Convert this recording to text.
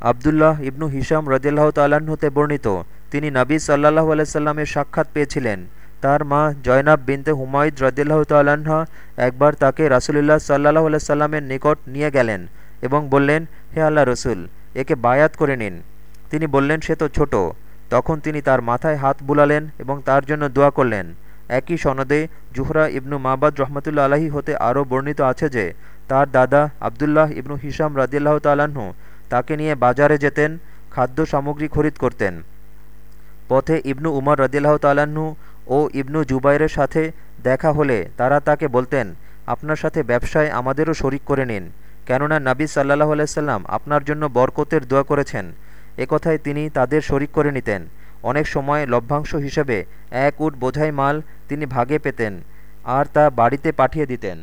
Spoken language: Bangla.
আবদুল্লাহ ইবনু হিসাম রদিল্লাহ তাল্লাহ্ন হতে বর্ণিত। তিনি নাবী সাল্লাহ আলাইসাল্লামের সাক্ষাৎ পেয়েছিলেন। তার মা জয়নাব বিনতে হুমায়ুদ রদিল্লাহ তাল্লাহা একবার তাকে রাসুলুল্লাহ সাল্লাহ আলাইসাল্লামের নিকট নিয়ে গেলেন এবং বললেন, হে আল্লাহ রসুল, একে বায়াত করে নিন। তিনি বললেন, সে তো ছোট। তখন তিনি তার মাথায় হাত বুলালেন এবং তার জন্য দোয়া করলেন। একই সনদে জুহরা ইবনু মাবাদ রহমতুল্লা আলাহি হতে আরও বর্ণিত আছে যে, তার দাদা আবদুল্লাহ ইবনু হিসাম রাদিল্লাহ তালাহু তাকে নিয়ে বাজারে যেতেন খাদ্য সামগ্রী খরিদ করতেন। পথে ইবনু উমর রদিল্লাহ তালাহু ও ইবনু জুবাইরের সাথে দেখা হলে তারা তাকে বলতেন, আপনার সাথে ব্যবসায় আমাদেরও শরিক করে নিন। কেননা নাবী সাল্লাহ আলাইসাল্লাম আপনার জন্য বরকতের দোয়া করেছেন। একথায় তিনি তাদের শরিক করে নিতেন। অনেক সময় লভ্যাংশ হিসেবে এক উট বোঝাই মাল তিনি ভাগে পেতেন, আর তা বাড়িতে পাঠিয়ে দিতেন।